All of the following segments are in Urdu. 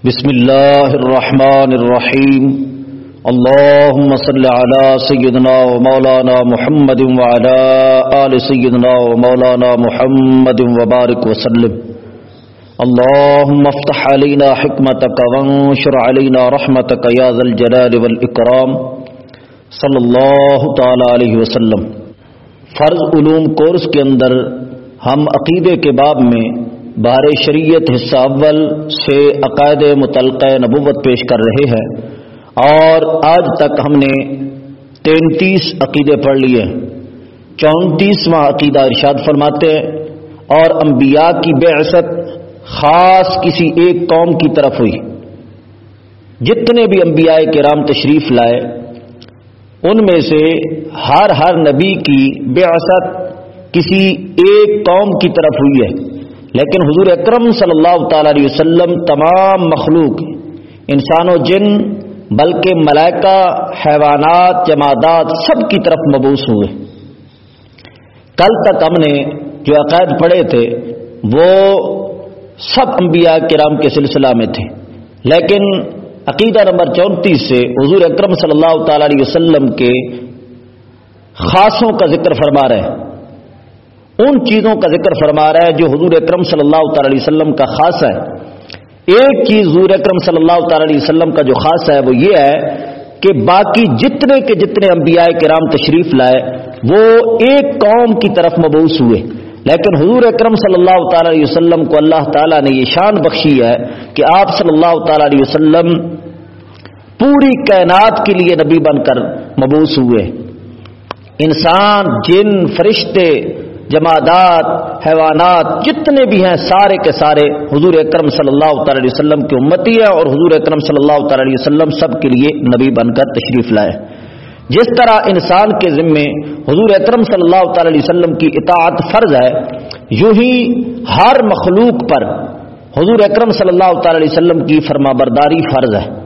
بسم الله الرحمن الرحيم اللهم صل على سيدنا ومولانا محمد وعلى آل سيدنا ومولانا محمد وبارك وسلم اللهم افتح علينا حكمتك وانشر علينا رحمتك يا ذا الجلال والإكرام صلی اللہ تعالی علیہ وسلم فرض علوم کورس کے اندر ہم عقیدے کے باب میں بار شریعت حصہ اول سے عقائد متعلقہ نبوت پیش کر رہے ہیں اور آج تک ہم نے تینتیس عقیدے پڑھ لیے چونتیسواں عقیدہ ارشاد فرماتے ہیں اور انبیاء کی بے خاص کسی ایک قوم کی طرف ہوئی۔ جتنے بھی انبیاء کے رام تشریف لائے، ان میں سے ہر ہر نبی کی بے کسی ایک قوم کی طرف ہوئی ہے۔ لیکن حضور اکرم صلی اللہ تعالی علیہ وسلم تمام مخلوق انسان و جن، بلکہ ملائکہ، حیوانات، جمادات سب کی طرف مبوس ہوئے۔ کل تک ہم نے جو عقائد پڑھے تھے، وہ سب انبیاء کرام کے سلسلہ میں تھے۔ لیکن عقیدہ نمبر چونتیس سے حضور اکرم صلی اللہ تعالی علیہ وسلم کے خاصوں کا ذکر فرما رہے ہیں۔ ان چیزوں کا ذکر فرما رہا ہے جو حضور اکرم صلی اللہ تعالی علیہ وسلم کا خاص ہے۔ ایک چیز حضور اکرم صلی اللہ تعالی علیہ وسلم کا جو خاص ہے وہ یہ ہے کہ باقی جتنے کے جتنے انبیاء کرام تشریف لائے، وہ ایک قوم کی طرف مبوس ہوئے۔ لیکن حضور اکرم صلی اللہ تعالی علیہ وسلم کو اللہ تعالیٰ نے یہ شان بخشی ہے کہ آپ صلی اللہ تعالی علیہ وسلم پوری کائنات کے لیے نبی بن کر مبوس ہوئے۔ انسان، جن، فرشتے جمادات، حیوانات جتنے بھی ہیں سارے کے سارے حضور اکرم صلی اللہ تعالی علیہ وسلم کی امتی ہے اور حضور اکرم صلی اللہ تعالی علیہ وسلم سب کے لیے نبی بن کر تشریف لائے۔ جس طرح انسان کے ذمے حضور اکرم صلی اللہ تعالی علیہ وسلم کی اطاعت فرض ہے، یوں ہی ہر مخلوق پر حضور اکرم صلی اللہ تعالی علیہ وسلم کی فرما برداری فرض ہے۔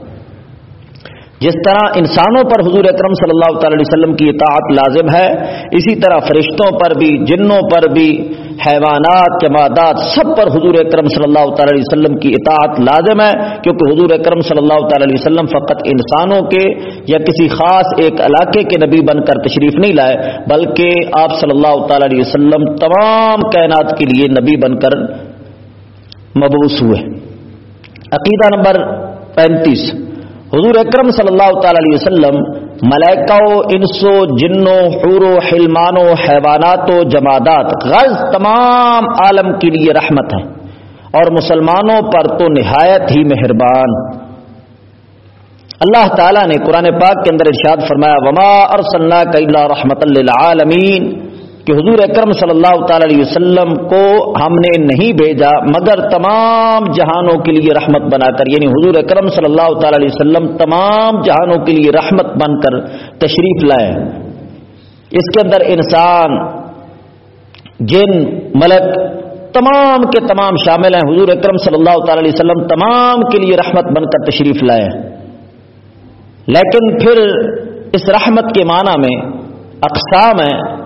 جس طرح انسانوں پر حضور اکرم صلی اللہ تعالی علیہ وسلم کی اطاعت لازم ہے، اسی طرح فرشتوں پر بھی، جنوں پر بھی، حیوانات، جمادات، سب پر حضور اکرم صلی اللہ تعالی علیہ وسلم کی اطاعت لازم ہے، کیونکہ حضور اکرم صلی اللہ تعالی وسلم فقط انسانوں کے یا کسی خاص ایک علاقے کے نبی بن کر تشریف نہیں لائے، بلکہ آپ صلی اللہ تعالی علیہ وسلم تمام کائنات کے لیے نبی بن کر مبوس ہوئے۔ عقیدہ نمبر پینتیس۔ حضور اکرم صلی اللہ تعالی علیہ وسلم ملائکہ انسو جنو حور و حلمان و حیوانات و جمادات غرض تمام عالم کے لیے رحمت ہے۔ اور مسلمانوں پر تو نہایت ہی مہربان۔ اللہ تعالیٰ نے قرآن پاک کے اندر ارشاد فرمایا، وما ارسلنا کا رحمت للعالمین کہ حضور اکرم صلی اللہ تعالی علیہ وسلم کو ہم نے نہیں بھیجا، مگر تمام جہانوں کے لیے رحمت بنا کر یعنی حضور اکرم صلی اللہ تعالی علیہ وسلم تمام جہانوں کے لیے رحمت بن کر تشریف لائے۔ اس کے اندر انسان، جن، ملک تمام کے تمام شامل ہیں۔ حضور اکرم صلی اللہ تعالی علیہ وسلم تمام کے لیے رحمت بن کر تشریف لائے۔ لیکن پھر اس رحمت کے معنی میں اقسام ہیں۔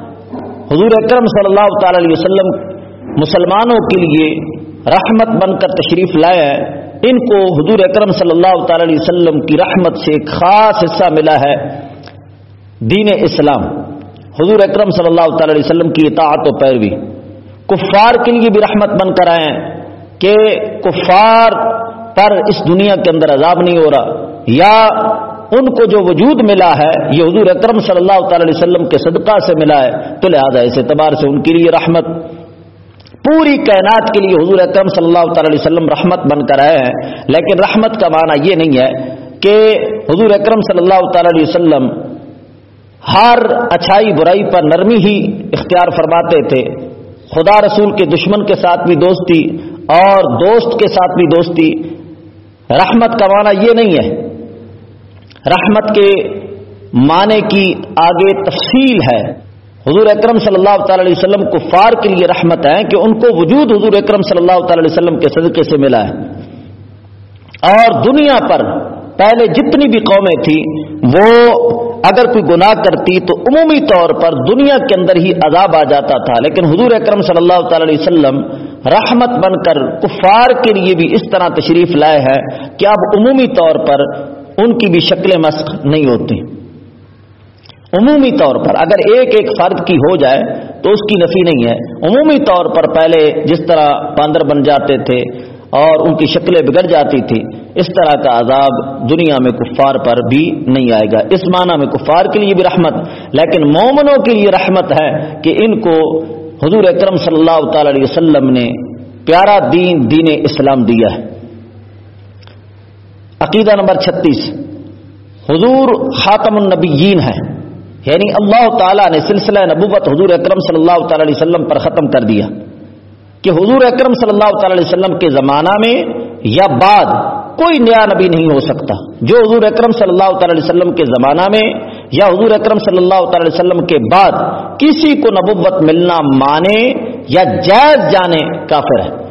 حضور اکرم صلی اللہ تعالی علیہ وسلم مسلمانوں کے لیے رحمت بن کر تشریف لائے ان کو حضور اکرم صلی اللہ تعالی علیہ وسلم کی رحمت سے ایک خاص حصہ ملا ہے۔ دین اسلام۔ حضور اکرم صلی اللہ تعالی علیہ وسلم کی اطاعت و پیروی۔ کفار کے لیے بھی رحمت بن کر آئے کہ کفار پر اس دنیا کے اندر عذاب نہیں ہو رہا۔ یا ان کو جو وجود ملا ہے، یہ حضور اکرم صلی اللہ تعالی علیہ وسلم کے صدقہ سے ملا ہے، تو لہٰذا اس اعتبار سے ان کے لیے رحمت، پوری کائنات کے لیے حضور اکرم صلی اللہ تعالی علیہ وسلم رحمت بن کر آئے ہیں۔ لیکن رحمت کا معنی یہ نہیں ہے کہ حضور اکرم صلی اللہ تعالی علیہ وسلم ہر اچھائی برائی پر نرمی ہی اختیار فرماتے تھے۔ خدا رسول کے دشمن کے ساتھ بھی دوستی اور دوست کے ساتھ بھی دوستی۔ رحمت کا معنی یہ نہیں ہے رحمت کے معنی کی آگے تفصیل ہے۔ حضور اکرم صلی اللہ تعالی علیہ وسلم کفار کے لیے رحمت ہے کہ ان کو وجود حضور اکرم صلی اللہ تعالی علیہ وسلم کے صدقے سے ملا ہے۔ اور دنیا پر پہلے جتنی بھی قومیں تھیں، وہ اگر کوئی گناہ کرتی تو عمومی طور پر دنیا کے اندر ہی عذاب آ جاتا تھا۔ لیکن حضور اکرم صلی اللہ تعالی علیہ وسلم رحمت بن کر کفار کے لیے بھی اس طرح تشریف لائے ہے کہ اب عمومی طور پر ان کی بھی شکلیں مسخ نہیں ہوتی۔ عمومی طور پر اگر ایک ایک فرد کی ہو جائے تو اس کی نفی نہیں ہے۔ عمومی طور پر پہلے جس طرح باندر بن جاتے تھے اور ان کی شکلیں بگڑ جاتی تھی، اس طرح کا عذاب دنیا میں کفار پر بھی نہیں آئے گا۔ اس معنی میں کفار کے لیے بھی رحمت، لیکن مومنوں کے لیے رحمت ہے کہ ان کو حضور اکرم صلی اللہ تعالی علیہ وسلم نے پیارا دین دین اسلام دیا ہے۔ عقیدہ نمبر چھتیس۔ حضور خاتم النبیین ہے یعنی اللہ تعالیٰ نے سلسلہ نبوت حضور اکرم صلی اللہ تعالی علیہ وسلم پر ختم کر دیا۔ کہ حضور اکرم صلی اللہ تعالی علیہ وسلم کے زمانہ میں یا بعد کوئی نیا نبی نہیں ہو سکتا۔ جو حضور اکرم صلی اللہ تعالی علیہ وسلم کے زمانہ میں یا حضور اکرم صلی اللہ تعالی علیہ وسلم کے بعد کسی کو نبوت ملنا مانے یا جائز جانے کافر ہے۔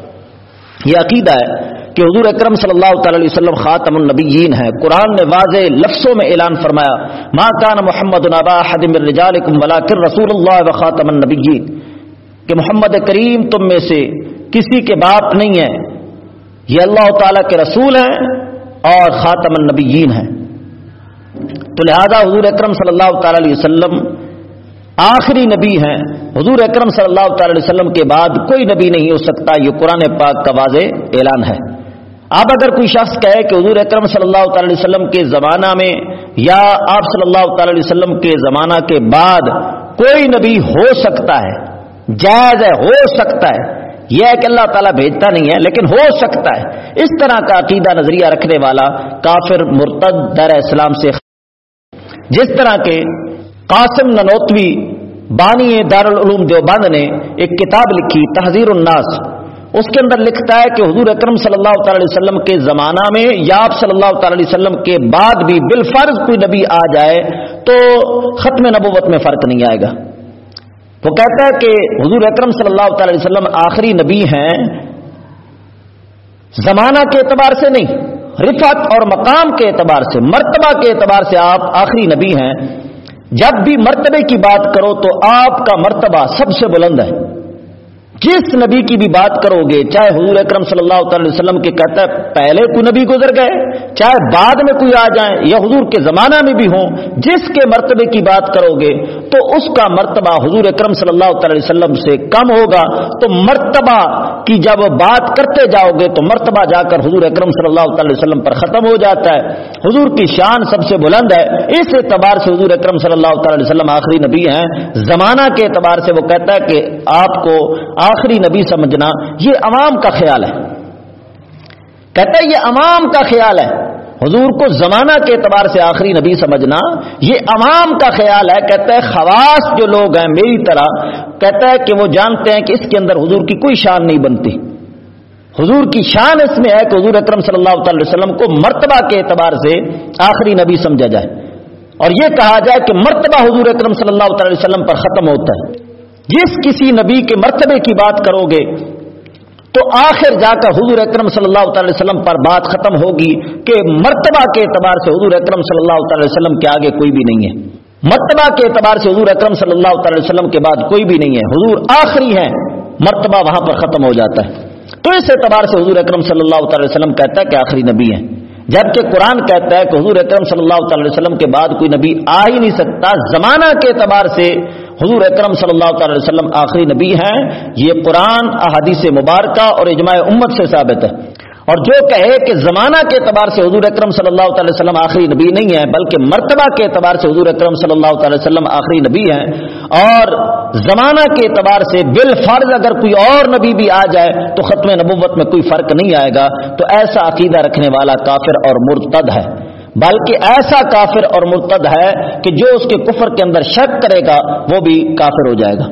یہ عقیدہ ہے کہ حضور اکرم صلی اللہ تعالی علیہ وسلم خاتم النبیین ہے قرآن نے واضح لفظوں میں اعلان فرمایا، ما کان محمد نبا حدم الرجالکم ولکن رسول اللہ و خاتم النبیین. کہ محمد کریم تم میں سے کسی کے باپ نہیں ہے، یہ اللہ تعالی کے رسول ہیں اور خاتم النبیین ہیں۔ تو لہذا حضور اکرم صلی اللہ تعالی علیہ وسلم آخری نبی ہیں۔ حضور اکرم صلی اللہ تعالی علیہ وسلم کے بعد کوئی نبی نہیں ہو سکتا، یہ قرآن پاک کا واضح اعلان ہے۔ اب اگر کوئی شخص کہے کہ حضور اکرم صلی اللہ تعالی علیہ وسلم کے زمانہ میں یا آپ صلی اللہ تعالی علیہ وسلم کے زمانہ کے بعد کوئی نبی ہو سکتا ہے، جائز ہے، ہو سکتا ہے، یہ ہے کہ اللہ تعالیٰ بھیجتا نہیں ہے، لیکن ہو سکتا ہے۔ اس طرح کا عقیدہ نظریہ رکھنے والا کافر مرتد در اسلام سے جس طرح کے قاسم ننوتوی بانی دارالعلوم دیوبند نے ایک کتاب لکھی، تحذیر الناس۔ اس کے اندر لکھتا ہے کہ حضور اکرم صلی اللہ تعالی علیہ وسلم کے زمانہ میں یا آپ صلی اللہ تعالی علیہ وسلم کے بعد بھی بالفرض کوئی نبی آ جائے تو ختم نبوت میں فرق نہیں آئے گا۔ وہ کہتا ہے کہ حضور اکرم صلی اللہ تعالی علیہ وسلم آخری نبی ہیں زمانہ کے اعتبار سے نہیں رفت اور مقام کے اعتبار سے، مرتبہ کے اعتبار سے آپ آخری نبی ہیں۔ جب بھی مرتبے کی بات کرو تو آپ کا مرتبہ سب سے بلند ہے۔ جس نبی کی بھی بات کرو گے، چاہے حضور اکرم صلی اللہ تعالی وسلم کے کہتا ہے پہلے کوئی نبی گزر گئے، چاہے بعد میں کوئی آ جائیں یا حضور کے زمانہ میں بھی ہوں، جس کے مرتبے کی بات کرو گے، تو اس کا مرتبہ حضور اکرم صلی اللہ تعالی وسلم سے کم ہوگا۔ تو مرتبہ کی جب بات کرتے جاؤ گے، تو مرتبہ جا کر حضور اکرم صلی اللہ تعالی وسلم پر ختم ہو جاتا ہے۔ حضور کی شان سب سے بلند ہے۔ اس اعتبار سے حضور اکرم صلی اللہ تعالی وسلم آخری نبی ہیں۔ زمانہ کے اعتبار سے وہ کہتا ہے کہ آپ کو آپ آخری نبی سمجھنا یہ عوام کا خیال ہے۔ کہتا ہے یہ عوام کا خیال ہے۔ حضور کو زمانہ کے اعتبار سے آخری نبی سمجھنا یہ عوام کا خیال ہے۔ کہتا ہے خواص جو لوگ ہیں میری طرح، کہتا ہے کہ وہ جانتے ہیں کہ اس کے اندر حضور کی کوئی شان نہیں بنتی۔ حضور کی شان اس میں ہے کہ حضور اکرم صلی اللہ تعالی وسلم کو مرتبہ کے اعتبار سے آخری نبی سمجھا جائے۔ اور یہ کہا جائے کہ مرتبہ حضور اکرم صلی اللہ تعالی وسلم پر ختم ہوتا ہے۔ جس کسی نبی کے مرتبے کی بات کرو گے، تو آخر جا کر حضور اکرم صلی اللہ تعالی وسلم پر بات ختم ہوگی کہ مرتبہ کے اعتبار سے حضور اکرم صلی اللہ تعالی وسلم کے آگے کوئی بھی نہیں ہے۔ مرتبہ کے اعتبار سے حضور اکرم صلی اللہ تعالی وسلم کے بعد کوئی بھی نہیں ہے۔ حضور آخری ہے مرتبہ وہاں پر ختم ہو جاتا ہے۔ تو اس اعتبار سے حضور اکرم صلی اللہ تعالی وسلم کہتا ہے کہ آخری نبی ہے جبکہ قرآن کہتا ہے کہ حضور اکرم صلی اللہ تعالی وسلم کے بعد کوئی نبی آ ہی نہیں سکتا۔ زمانہ کے اعتبار سے حضور اکرم صلی اللہ تعالی وسلم آخری نبی ہیں، یہ قرآن، احادیث مبارکہ اور اجماع امت سے ثابت ہے۔ اور جو کہے کہ زمانہ کے اعتبار سے حضور اکرم صلی اللہ تعالی وسلم آخری نبی نہیں ہے بلکہ مرتبہ کے اعتبار سے حضور اکرم صلی اللہ تعالی وسلم آخری نبی ہیں۔ اور زمانہ کے اعتبار سے بال فرض اگر کوئی اور نبی بھی آ جائے، تو ختم نبوت میں کوئی فرق نہیں آئے گا۔ تو ایسا عقیدہ رکھنے والا کافر اور مرتد ہے۔ بلکہ ایسا کافر اور مرتد ہے کہ جو اس کے کفر کے اندر شک کرے گا، وہ بھی کافر ہو جائے گا۔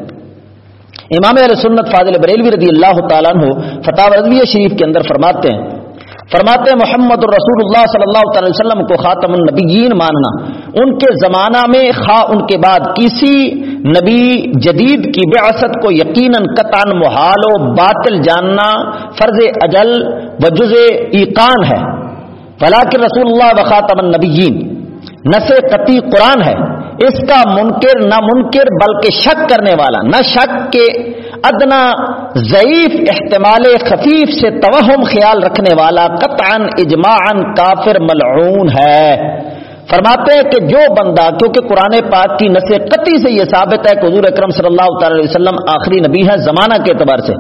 امام علیہ سنت فاضل بریلوی رضی اللہ تعالیٰ عنہ فتح رضوی شریف کے اندر فرماتے ہیں فرماتے ہیں محمد الرسول اللہ صلی اللہ تعالی وسلم کو خاتم النبیین ماننا، ان کے زمانہ میں خواہ ان کے بعد کسی نبی جدید کی بیاست کو یقیناً قطن محال و باطل جاننا فرض اجل و جز ایقان ہے۔ فلاکر رسول اللہ وخاتم النبیین نس قطعی قرآن ہے، اس کا منکر نہ منکر، بلکہ شک کرنے والا، نہ شک کے ادنا ضعیف احتمال خفیف سے توہم خیال رکھنے والا، قطعا اجماعا کافر ملعون ہے۔ فرماتے ہیں کہ جو بندہ، کیونکہ قرآن پاک کی نسل قطعی سے یہ ثابت ہے کہ حضور اکرم صلی اللہ تعالی علیہ وسلم آخری نبی ہے زمانہ کے اعتبار سے،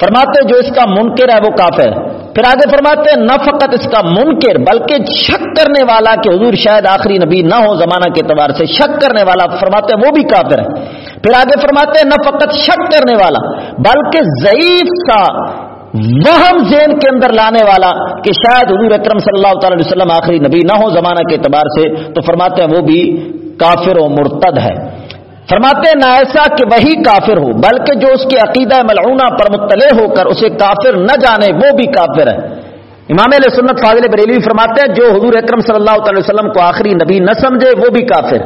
فرماتے جو اس کا منکر ہے وہ کافر ہے۔ پھر آگے فرماتے ہیں، نہ فقط اس کا منکر، بلکہ شک کرنے والا کہ حضور شاید آخری نبی نہ ہو زمانہ کے اعتبار سے، شک کرنے والا فرماتے ہیں، وہ بھی کافر ہے۔ پھر آگے فرماتے ہیں، نہ فقط شک کرنے والا، بلکہ ضعیف کا وہم ذہن کے اندر لانے والا کہ شاید حضور اکرم صلی اللہ تعالی وسلم آخری نبی نہ ہو زمانہ کے اعتبار سے، تو فرماتے ہیں، وہ بھی کافر و مرتد ہے۔ فرماتے نہ ایسا کہ وہی کافر ہو، بلکہ جو اس کے عقیدہ ملعونہ پر مطلع ہو کر اسے کافر نہ جانے، وہ بھی کافر ہے۔ امام علیہ سنت فاضل بریلوی فرماتے ہیں، جو حضور اکرم صلی اللہ تعالی وسلم کو آخری نبی نہ سمجھے، وہ بھی کافر۔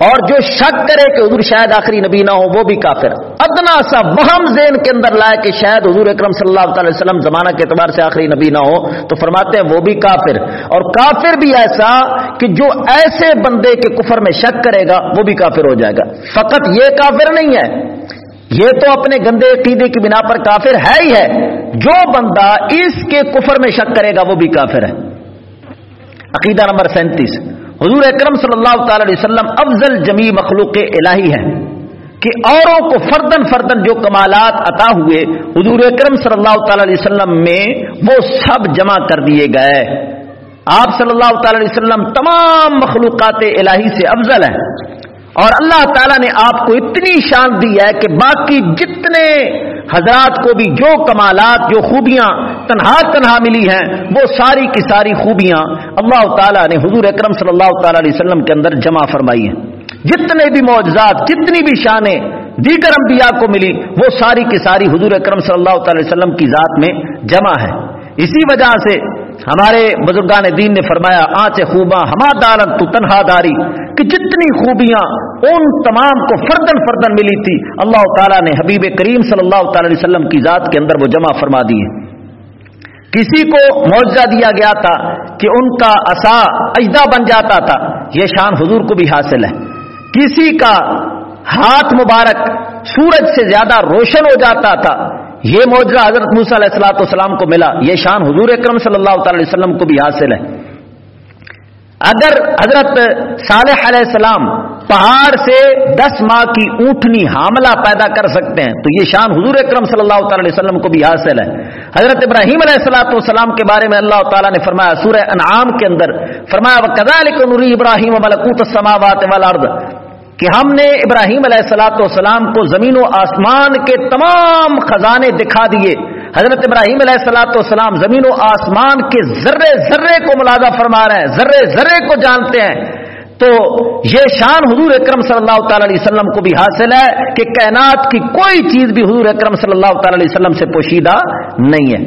اور جو شک کرے کہ حضور شاید آخری نبی نہ ہو، وہ بھی کافر۔ ادنا سا وہم زین کے اندر لائے کہ شاید حضور اکرم صلی اللہ تعالی وسلم زمانہ کے اعتبار سے آخری نبی نہ ہو، تو فرماتے ہیں وہ بھی کافر۔ اور کافر بھی ایسا کہ جو ایسے بندے کے کفر میں شک کرے گا، وہ بھی کافر ہو جائے گا۔ فقط یہ کافر نہیں ہے، یہ تو اپنے گندے عقیدے کی بنا پر کافر ہے ہی ہے۔ جو بندہ اس کے کفر میں شک کرے گا، وہ بھی کافر ہے۔ عقیدہ نمبر سینتیس۔ حضور اکرم صلی اللہ تعالی علیہ وسلم افضل جمی مخلوق الہی ہے کہ اوروں کو فردن فردن جو کمالات عطا ہوئے، حضور اکرم صلی اللہ تعالی علیہ وسلم میں وہ سب جمع کر دیے گئے۔ آپ صلی اللہ تعالی علیہ وسلم تمام مخلوقات الہی سے افضل ہیں۔ اور اللہ تعالیٰ نے آپ کو اتنی شان دی ہے کہ باقی جتنے حضرات کو بھی جو کمالات، جو خوبیاں تنہا تنہا ملی ہیں، وہ ساری کی ساری خوبیاں اللہ تعالیٰ نے حضور اکرم صلی اللہ تعالی علیہ وسلم کے اندر جمع فرمائی ہیں۔ جتنے بھی معجزات، جتنی بھی شانیں دیگر انبیاء کو ملی، وہ ساری کی ساری حضور اکرم صلی اللہ تعالی وسلم کی ذات میں جمع ہے اسی وجہ سے ہمارے بزرگان دین نے فرمایا، آنچ خوباں، ہما دارن تو تنہا داری، کہ جتنی خوبیاں ان تمام کو فردن فردن ملی تھی، اللہ تعالیٰ نے حبیب کریم صلی اللہ تعالی علیہ وسلم کی ذات کے اندر وہ جمع فرما دی کسی کو معاوضہ دیا گیا تھا کہ ان کا اصا اجدا بن جاتا تھا، یہ شان حضور کو بھی حاصل ہے۔ کسی کا ہاتھ مبارک سورج سے زیادہ روشن ہو جاتا تھا یہ معجزہ حضرت موسیٰ علیہ السلاۃ والسلام کو ملا، یہ شان حضور اکرم صلی اللہ تعالی وسلم کو بھی حاصل ہے۔ اگر حضرت صالح علیہ السلام پہاڑ سے دس ماہ کی اونٹنی حاملہ پیدا کر سکتے ہیں، تو یہ شان حضور اکرم صلی اللہ تعالی علیہ وسلم کو بھی حاصل ہے۔ حضرت ابراہیم علیہ السلاۃ والسلام کے بارے میں اللہ تعالیٰ نے فرمایا، سورہ انعام کے اندر فرمایا وہ کدا نوری ابراہیم ملکوت السماوات والارض کہ ہم نے ابراہیم علیہ السلاۃ والسلام کو زمین و آسمان کے تمام خزانے دکھا دیے۔ حضرت ابراہیم علیہ السلاۃ والسلام زمین و آسمان کے ذرے ذرے کو ملازہ فرما رہے ہیں، ذرے ذرے کو جانتے ہیں۔ تو یہ شان حضور اکرم صلی اللہ تعالی علیہ وسلم کو بھی حاصل ہے کہ کائنات کی کوئی چیز بھی حضور اکرم صلی اللہ تعالی علیہ وسلم سے پوشیدہ نہیں ہے۔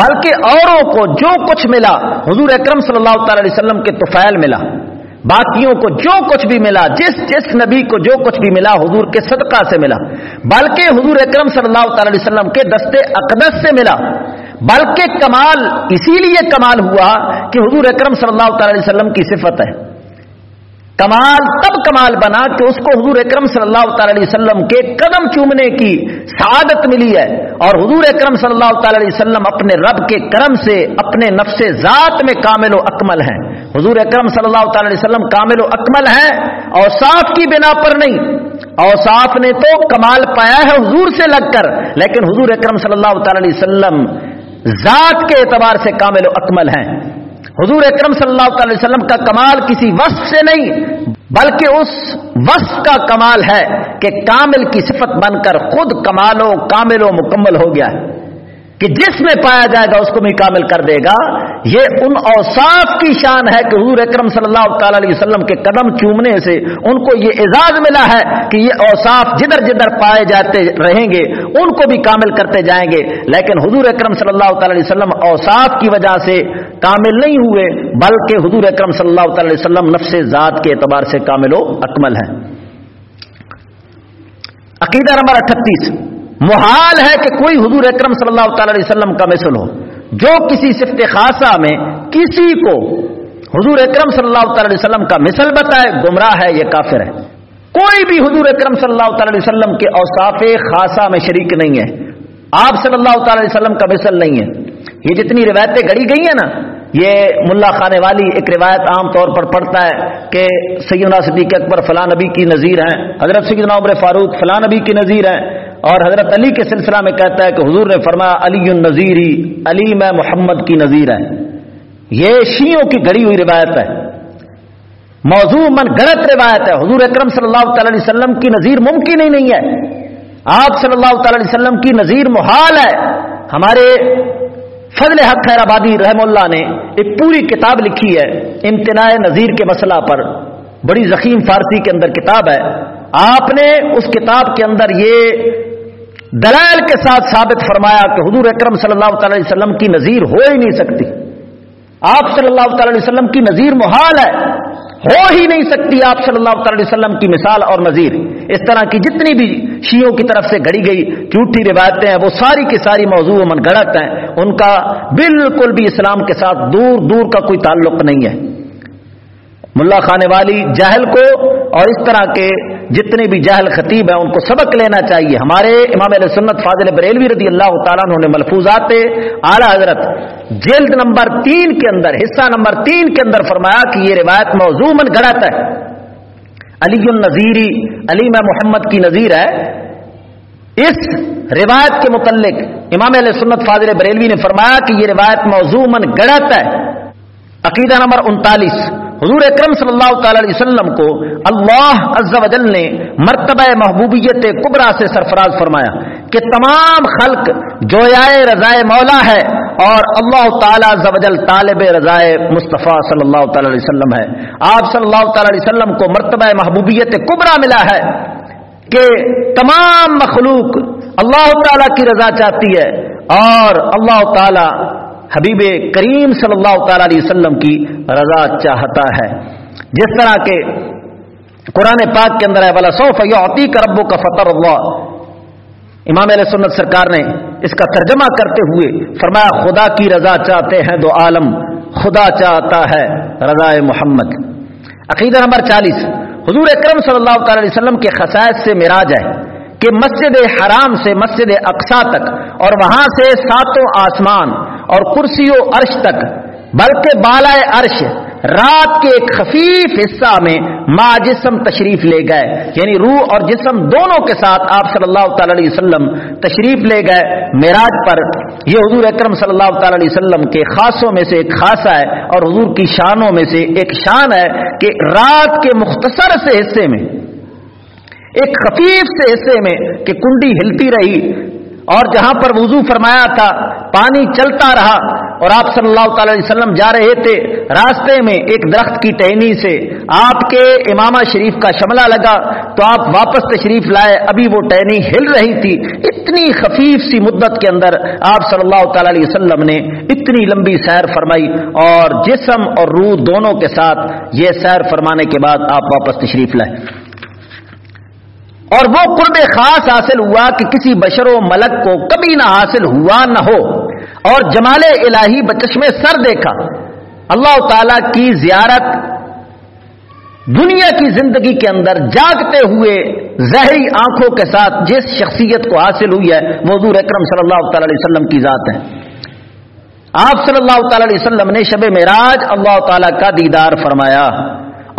بلکہ اوروں کو جو کچھ ملا، حضور اکرم صلی اللہ تعالی علیہ وسلم کے توفیل ملا۔ باقیوں کو جو کچھ بھی ملا، جس جس نبی کو جو کچھ بھی ملا، حضور کے صدقہ سے ملا۔ بلکہ حضور اکرم صلی اللہ تعالی وسلم کے دستے اقدس سے ملا۔ بلکہ کمال، اسی لیے کمال ہوا کہ حضور اکرم صلی اللہ تعالی وسلم کی صفت ہے۔ کمال تب کمال بنا کہ اس کو حضور اکرم صلی اللہ تعالی علیہ وسلم کے قدم چومنے کی سعادت ملی ہے اور حضور اکرم صلی اللہ تعالی علیہ وسلم اپنے رب کے کرم سے اپنے نفس ذات میں کامل و اکمل ہیں۔ حضور اکرم صلی اللہ تعالی علیہ وسلم کامل و اکمل ہیں اور صاف کی بنا پر نہیں۔ اور صاف نے تو کمال پایا ہے حضور سے لگ کر، لیکن حضور اکرم صلی اللہ تعالی علیہ وسلم ذات کے اعتبار سے کامل و اکمل ہیں۔ حضور اکرم صلی اللہ تعالی وسلم کا کمال کسی وصف سے نہیں، بلکہ اس وصف کا کمال ہے کہ کامل کی صفت بن کر خود کمال و کامل و مکمل ہو گیا ہے۔ کہ جس میں پایا جائے گا اس کو بھی کامل کر دے گا۔ یہ ان اوصاف کی شان ہے کہ حضور اکرم صلی اللہ تعالی علیہ وسلم کے قدم چومنے سے ان کو یہ اعزاز ملا ہے کہ یہ اوصاف جدھر جدھر پائے جاتے رہیں گے، ان کو بھی کامل کرتے جائیں گے۔ لیکن حضور اکرم صلی اللہ تعالی علیہ وسلم اوصاف کی وجہ سے کامل نہیں ہوئے، بلکہ حضور اکرم صلی اللہ تعالی علیہ وسلم نفس ذات کے اعتبار سے کامل و اکمل ہے عقیدہ نمبر اٹھتیس۔ محال ہے کہ کوئی حضور اکرم صلی اللہ تعالی علیہ وسلم کا مثل ہو جو کسی صفت خاصہ میں کسی کو حضور اکرم صلی اللہ تعالی علیہ وسلم کا مثل بتائے، گمراہ ہے، یہ کافر ہے۔ کوئی بھی حضور اکرم صلی اللہ تعالی علیہ وسلم کے اوصاف خاصہ میں شریک نہیں ہے۔ آپ صلی اللہ تعالی وسلم کا مثل نہیں ہے۔ یہ جتنی روایتیں گڑی گئی ہیں نا، یہ ملا خانے والی ایک روایت عام طور پر پڑھتا ہے کہ سیدنا صدیق اکبر فلاں نبی کی نظیر ہیں، حضرت سیدنا عمر فاروق فلاں نبی کی نظیر ہیں۔ اور حضرت علی کے سلسلہ میں کہتا ہے کہ حضور نے فرمایا، علی النظیری، علی میں محمد کی نظیر ہے یہ شیوں کی گڑی ہوئی روایت ہے۔ موضوع من غلط روایت ہے۔ حضور اکرم صلی اللہ تعالی وسلم کی نظیر ممکن ہی نہیں ہے۔ آپ صلی اللہ تعالی وسلم کی نظیر محال ہے۔ ہمارے فضل حق خیر آبادی رحم اللہ نے ایک پوری کتاب لکھی ہے۔ امتناع نظیر کے مسئلہ پر۔ بڑی زخیم فارسی کے اندر کتاب ہے۔ آپ نے اس کتاب کے اندر یہ دلائل کے ساتھ ثابت فرمایا کہ حضور اکرم صلی اللہ تعالی وسلم کی نظیر ہو ہی نہیں سکتی۔ آپ صلی اللہ تعالی وسلم کی نظیر محال ہے، ہو ہی نہیں سکتی آپ صلی اللہ تعالی علیہ وسلم کی مثال اور نظیر اس طرح کی جتنی بھی شیوں کی طرف سے گھڑی گئی جھوٹھی روایتیں ہیں، وہ ساری کی ساری موضوع من گڑت ہیں۔ ان کا بالکل بھی اسلام کے ساتھ دور دور کا کوئی تعلق نہیں ہے۔ ملا خانے والی جاہل کو اور اس طرح کے جتنے بھی جاہل خطیب ہیں، ان کو سبق لینا چاہیے۔ ہمارے امام علیہ سنت فاضل بریلوی رضی اللہ تعالیٰ نے ملفوظات اعلی حضرت، جلد نمبر تین کے اندر، حصہ نمبر تین کے اندر فرمایا کہ یہ روایت موضوع من گڑت ہے۔ علی النظیری علی میں محمد کی نظیر ہے۔ اس روایت کے متعلق امام علیہ سنت فاضل بریلوی نے فرمایا کہ یہ روایت موضوع من گڑت ہے۔ عقیدہ نمبر انتالیس۔ حضور اکرم صلی اللہ تعالی علیہ وسلم کو اللہ عز و جل نے مرتبہ محبوبیت کبرا سے سرفراز فرمایا کہ تمام خلق جویائے رضائے مولا ہے اور اللہ تعالیٰ زوجل طالب رضائے مصطفیٰ صلی اللہ تعالی علیہ وسلم ہے۔ آپ صلی اللہ تعالی علیہ وسلم کو مرتبہ محبوبیت کبرا ملا ہے کہ تمام مخلوق اللہ تعالیٰ کی رضا چاہتی ہے اور اللہ تعالیٰ حبیب کریم صلی اللہ تعالی علیہ وسلم کی رضا چاہتا ہے۔ جس طرح کے قرآن پاک کے اندر ہے بلا سو فیوتی کا ربو کا فتح اللہ امام علیہ سنت سرکار نے اس کا ترجمہ کرتے ہوئے فرمایا، خدا کی رضا چاہتے ہیں دو عالم، خدا چاہتا ہے رضا محمد۔ عقیدہ نمبر چالیس، حضور اکرم صلی اللہ تعالی علیہ وسلم کے خصائص سے میراج ہے کہ مسجد حرام سے مسجد اقسا تک اور وہاں سے ساتوں آسمان اور کرسی و عرش تک، بلکہ بالائے عرش، رات کے ایک خفیف حصہ میں ما جسم تشریف لے گئے۔ یعنی روح اور جسم دونوں کے ساتھ آپ صلی اللہ تعالی علیہ وسلم تشریف لے گئے۔ معراج پر یہ حضور اکرم صلی اللہ تعالی علیہ وسلم کے خاصوں میں سے ایک خاصہ ہے اور حضور کی شانوں میں سے ایک شان ہے کہ رات کے مختصر سے حصے میں، ایک خفیف سے حصے میں کہ کنڈی ہلتی رہی۔ اور جہاں پر وضو فرمایا تھا، پانی چلتا رہا اور آپ صلی اللہ تعالی علیہ وسلم جا رہے تھے راستے میں ایک درخت کی ٹہنی سے۔ آپ کے امامہ شریف کا شملہ لگا تو آپ واپس تشریف لائے۔ ابھی وہ ٹہنی ہل رہی تھی۔ اتنی خفیف سی مدت کے اندر آپ صلی اللہ تعالی علیہ وسلم نے اتنی لمبی سیر فرمائی اور جسم اور روح دونوں کے ساتھ یہ سیر فرمانے کے بعد آپ واپس تشریف لائے۔ اور وہ قرب خاص حاصل ہوا کہ کسی بشر و ملک کو کبھی نہ حاصل ہوا نہ ہو اور جمال الہی بچش میں سر دیکھا۔ اللہ تعالی کی زیارت دنیا کی زندگی کے اندر جاگتے ہوئے زہری آنکھوں کے ساتھ جس شخصیت کو حاصل ہوئی ہے، وہ حضور اکرم صلی اللہ تعالی علیہ وسلم کی ذات ہے آپ صلی اللہ تعالی علیہ وسلم نے شب معراج اللہ تعالی کا دیدار فرمایا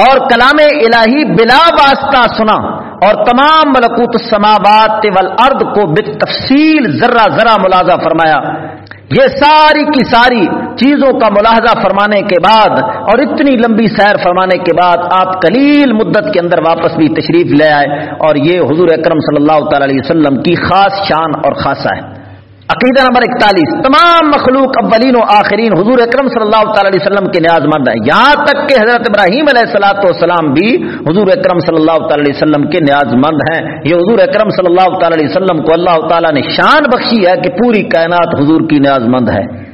اور کلام الہی بلا واسطہ سنا۔ اور تمام ملکوت السماوات والارض کو بالتفصیل ذرہ ذرہ ملازہ فرمایا۔ یہ ساری کی ساری چیزوں کا ملاحظہ فرمانے کے بعد اور اتنی لمبی سیر فرمانے کے بعد آپ کلیل مدت کے اندر واپس بھی تشریف لے آئے اور یہ حضور اکرم صلی اللہ تعالی علیہ وسلم کی خاص شان اور خاصہ ہے۔ عقیدہ نمبر اکتالیس، تمام مخلوق اولین و آخرین حضور اکرم صلی اللہ تعالی علیہ وسلم کے نیاز مند ہیں۔ یہاں تک کہ حضرت ابراہیم علیہ السلاۃ والسلام بھی حضور اکرم صلی اللہ تعالی علیہ وسلم کے نیاز مند ہیں۔ یہ حضور اکرم صلی اللہ تعالی علیہ وسلم کو اللہ تعالیٰ نے شان بخشی ہے کہ پوری کائنات حضور کی نیاز مند ہے۔